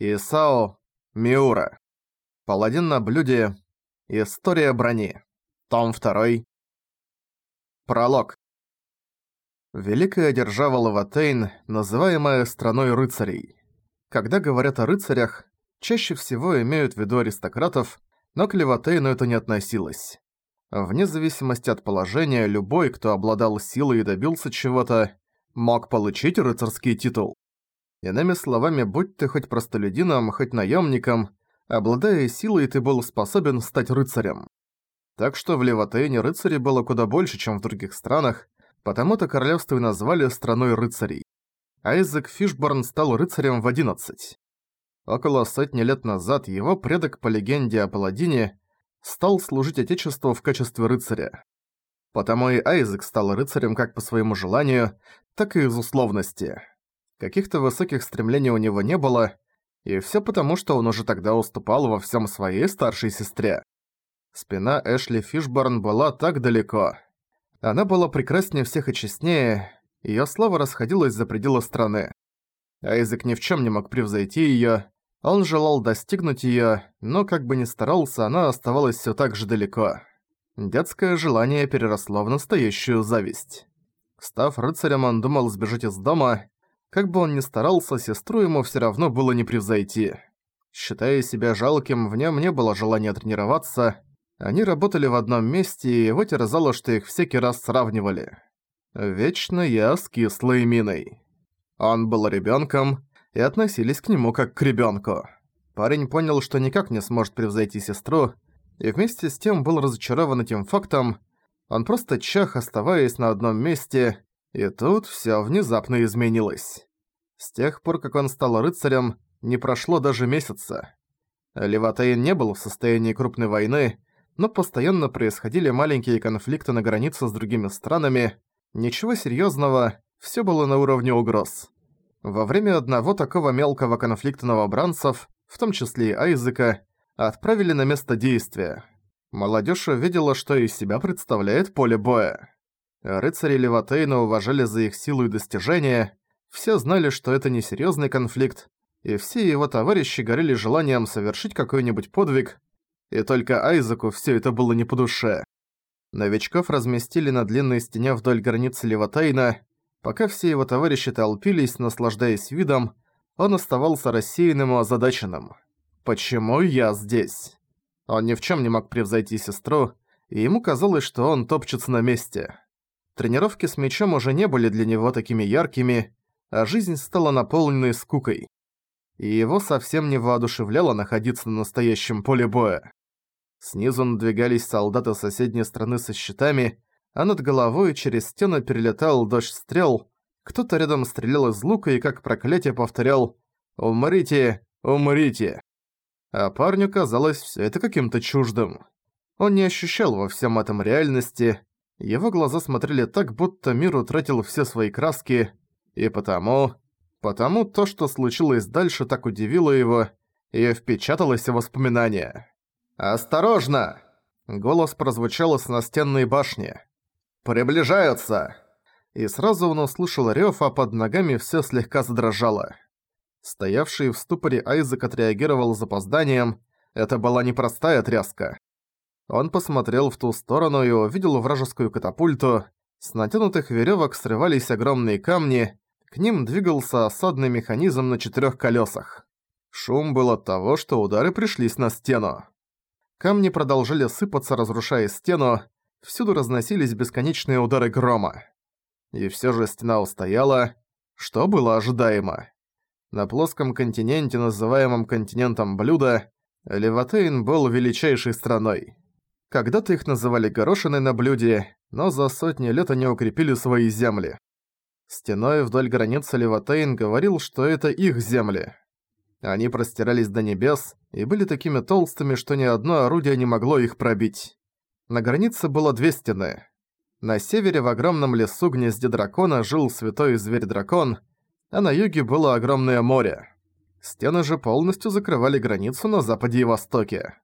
Исао Миура. Паладин на блюде. История брони. Том 2. Пролог. Великая держава Лаватейн, называемая страной рыцарей. Когда говорят о рыцарях, чаще всего имеют в виду аристократов, но к Леватейну это не относилось. Вне зависимости от положения, любой, кто обладал силой и добился чего-то, мог получить рыцарский титул. Иными словами, будь ты хоть простолюдином, хоть наемником, обладая силой, ты был способен стать рыцарем. Так что в Леватейне рыцарей было куда больше, чем в других странах, потому-то королевство и назвали страной рыцарей. Айзек Фишборн стал рыцарем в 11. Около сотни лет назад его предок по легенде о паладине стал служить Отечеству в качестве рыцаря. Потому и Айзек стал рыцарем как по своему желанию, так и из условности. Каких-то высоких стремлений у него не было, и всё потому, что он уже тогда уступал во всем своей старшей сестре. Спина Эшли Фишборн была так далеко. Она была прекраснее всех и честнее, её слава расходилась за пределы страны. Айзек ни в чём не мог превзойти её, он желал достигнуть её, но как бы ни старался, она оставалась всё так же далеко. Детское желание переросло в настоящую зависть. Став рыцарем, он думал сбежать из дома. Как бы он ни старался, сестру ему всё равно было не превзойти. Считая себя жалким, в нём не было желания тренироваться. Они работали в одном месте, и его терзало, что их всякий раз сравнивали. Вечно я с кислой миной. Он был ребёнком, и относились к нему как к ребёнку. Парень понял, что никак не сможет превзойти сестру, и вместе с тем был разочарован этим фактом. Он просто чах, оставаясь на одном месте, и тут всё внезапно изменилось. С тех пор, как он стал рыцарем, не прошло даже месяца. Леватейн не был в состоянии крупной войны, но постоянно происходили маленькие конфликты на границе с другими странами. Ничего серьёзного, всё было на уровне угроз. Во время одного такого мелкого конфликта новобранцев, в том числе и Айзека, отправили на место действия. Молодежь увидела, что из себя представляет поле боя. Рыцари Леватейна уважали за их силу и достижения, все знали, что это не серьезный конфликт, и все его товарищи горели желанием совершить какой-нибудь подвиг, и только Айзеку все это было не по душе. Новичков разместили на длинной стене вдоль границы Леватейна, Пока все его товарищи толпились, наслаждаясь видом, он оставался рассеянным и озадаченным. «Почему я здесь?» Он ни в чем не мог превзойти сестру, и ему казалось, что он топчется на месте. Тренировки с мечом уже не были для него такими яркими, а жизнь стала наполненной скукой. И его совсем не воодушевляло находиться на настоящем поле боя. Снизу надвигались солдаты соседней страны со щитами, а над головой через стену перелетал дождь стрел, кто-то рядом стрелял из лука и как проклятие повторял «Умрите! Умрите!». А парню казалось все это каким-то чуждым. Он не ощущал во всем этом реальности, его глаза смотрели так, будто мир утратил все свои краски, и потому... Потому то, что случилось дальше, так удивило его и впечаталось в воспоминания. «Осторожно!» Голос прозвучал с настенной башни. «Приближаются!» И сразу он услышал рёв, а под ногами всё слегка задрожало. Стоявший в ступоре Айзек отреагировал с запозданием. Это была непростая тряска. Он посмотрел в ту сторону и увидел вражескую катапульту. С натянутых верёвок срывались огромные камни, к ним двигался осадный механизм на четырёх колёсах. Шум был от того, что удары пришлись на стену. Камни продолжали сыпаться, разрушая стену, Всюду разносились бесконечные удары грома. И всё же стена устояла, что было ожидаемо. На плоском континенте, называемом континентом блюда, Леватейн был величайшей страной. Когда-то их называли горошиной на блюде, но за сотни лет они укрепили свои земли. Стеной вдоль границы Леватейн говорил, что это их земли. Они простирались до небес и были такими толстыми, что ни одно орудие не могло их пробить. На границе было две стены. На севере в огромном лесу гнезде дракона жил святой зверь-дракон, а на юге было огромное море. Стены же полностью закрывали границу на западе и востоке.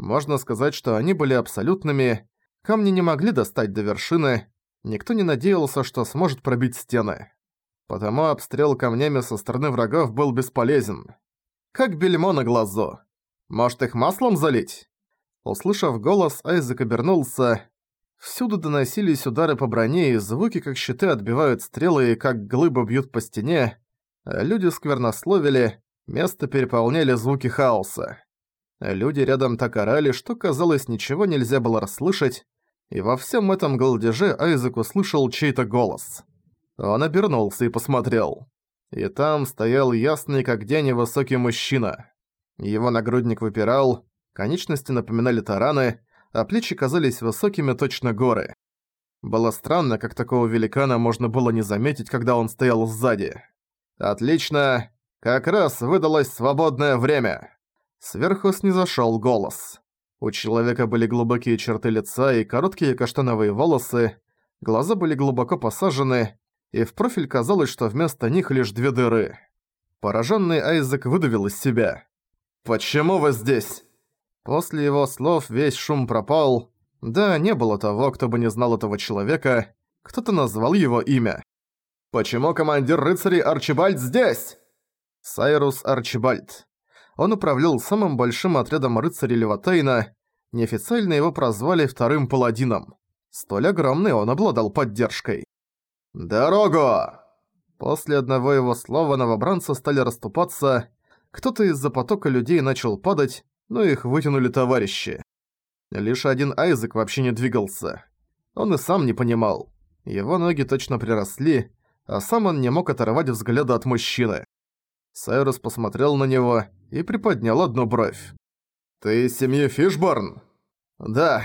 Можно сказать, что они были абсолютными, камни не могли достать до вершины, никто не надеялся, что сможет пробить стены. Потому обстрел камнями со стороны врагов был бесполезен. Как бельмо на глазу. Может, их маслом залить?» Услышав голос, Айзек обернулся. Всюду доносились удары по броне и звуки, как щиты отбивают стрелы и как глыбы бьют по стене. Люди сквернословили, место переполняли звуки хаоса. Люди рядом так орали, что, казалось, ничего нельзя было расслышать, и во всем этом голдеже Айзек услышал чей-то голос. Он обернулся и посмотрел. И там стоял ясный как день высокий мужчина. Его нагрудник выпирал, конечности напоминали тараны, а плечи казались высокими точно горы. Было странно, как такого великана можно было не заметить, когда он стоял сзади. «Отлично! Как раз выдалось свободное время!» Сверху снизошёл голос. У человека были глубокие черты лица и короткие каштановые волосы, глаза были глубоко посажены, и в профиль казалось, что вместо них лишь две дыры. Пораженный Айзек выдавил из себя. «Почему вы здесь?» После его слов весь шум пропал. Да, не было того, кто бы не знал этого человека. Кто-то назвал его имя. «Почему командир рыцарей Арчибальд здесь?» Сайрус Арчибальд. Он управлял самым большим отрядом рыцарей Леватейна, неофициально его прозвали вторым паладином. Столь огромный он обладал поддержкой. «Дорогу!» После одного его слова новобранцы стали расступаться, кто-то из-за потока людей начал падать, но их вытянули товарищи. Лишь один Айзек вообще не двигался. Он и сам не понимал. Его ноги точно приросли, а сам он не мог оторвать взгляда от мужчины. Сайрус посмотрел на него и приподнял одну бровь. «Ты из семьи Фишборн?» «Да».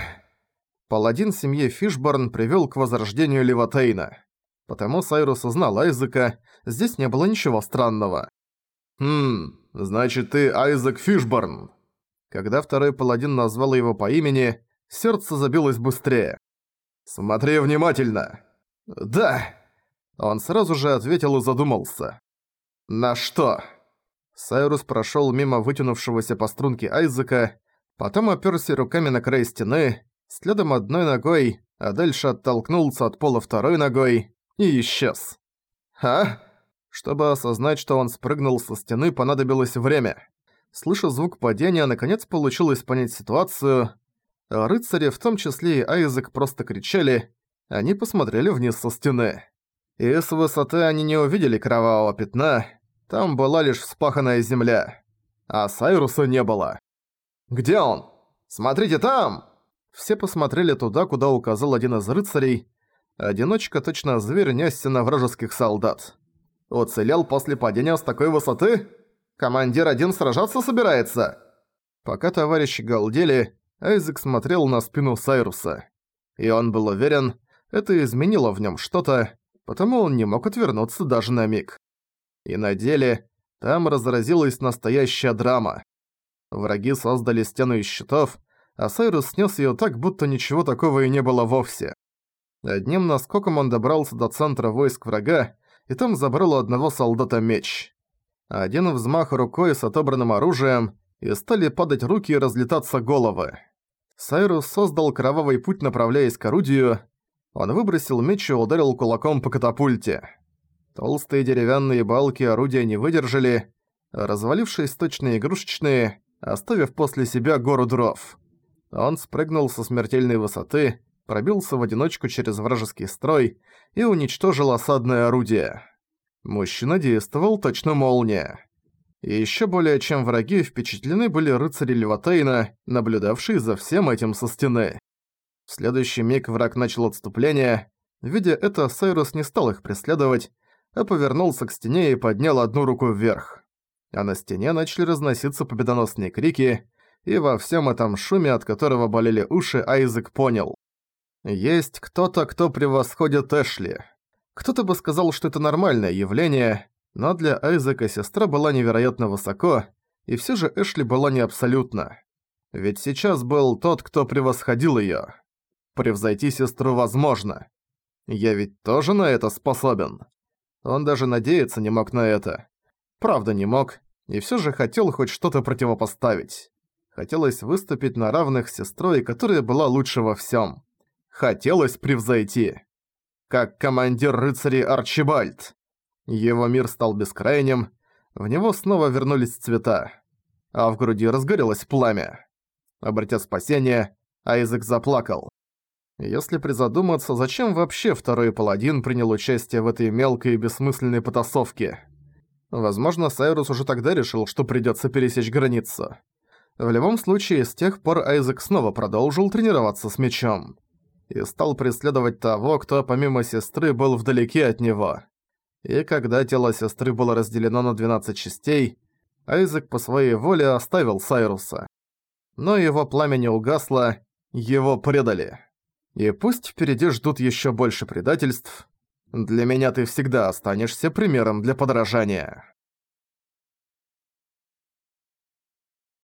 Паладин семьи Фишборн привёл к возрождению Леватейна. Потому Сайрус узнал Айзека, здесь не было ничего странного. «Хм, значит ты Айзек Фишборн». Когда второй паладин назвал его по имени, сердце забилось быстрее. «Смотри внимательно!» «Да!» Он сразу же ответил и задумался. «На что?» Сайрус прошёл мимо вытянувшегося по струнке Айзека, потом опёрся руками на край стены, следом одной ногой, а дальше оттолкнулся от пола второй ногой и исчез. «А?» Чтобы осознать, что он спрыгнул со стены, понадобилось время. Слыша звук падения, наконец получилось понять ситуацию. Рыцари, в том числе и Айзек, просто кричали. Они посмотрели вниз со стены. И с высоты они не увидели кровавого пятна, там была лишь вспаханная земля. А Сайруса не было. «Где он? Смотрите там!» Все посмотрели туда, куда указал один из рыцарей. Одиночка точно зверь несся на вражеских солдат. Уцелел после падения с такой высоты? Командир один сражаться собирается? Пока товарищи галдели, Айзек смотрел на спину Сайруса. И он был уверен, это изменило в нем что-то, потому он не мог отвернуться даже на миг. И на деле там разразилась настоящая драма. Враги создали стену из щитов, а Сайрус снес её так, будто ничего такого и не было вовсе. Одним наскоком он добрался до центра войск врага, и там забрал у одного солдата меч. Один взмах рукой с отобранным оружием, и стали падать руки и разлетаться головы. Сайрус создал кровавый путь, направляясь к орудию. Он выбросил меч и ударил кулаком по катапульте. Толстые деревянные балки орудия не выдержали, развалившись точно игрушечные, оставив после себя гору дров. Он спрыгнул со смертельной высоты, пробился в одиночку через вражеский строй и уничтожил осадное орудие. Мужчина действовал точно молния. И ещё более чем враги впечатлены были рыцари Леватейна, наблюдавшие за всем этим со стены. В следующий миг враг начал отступление. Видя это, Сайрус не стал их преследовать, а повернулся к стене и поднял одну руку вверх. А на стене начали разноситься победоносные крики, и во всем этом шуме, от которого болели уши, Айзек понял. Есть кто-то, кто превосходит Эшли. Кто-то бы сказал, что это нормальное явление, но для Айзека сестра была невероятно высоко, и все же Эшли была не абсолютно. Ведь сейчас был тот, кто превосходил её. Превзойти сестру возможно. Я ведь тоже на это способен. Он даже надеяться не мог на это. Правда не мог, и всё же хотел хоть что-то противопоставить. Хотелось выступить на равных с сестрой, которая была лучше во всём. Хотелось превзойти. Как командир рыцарей Арчибальд. Его мир стал бескрайним, В него снова вернулись цвета, а в груди разгорелось пламя. Обратя спасение, Айзек заплакал. Если призадуматься, зачем вообще второй паладин принял участие в этой мелкой и бессмысленной потасовке? Возможно, Сайрус уже тогда решил, что придётся пересечь границу. В любом случае, с тех пор Айзек снова продолжил тренироваться с мечом. И стал преследовать того, кто помимо сестры был вдалеке от него. И когда тело сестры было разделено на 12 частей, Айзек по своей воле оставил Сайруса. Но его пламя не угасло, его предали. И пусть впереди ждут ещё больше предательств, для меня ты всегда останешься примером для подражания.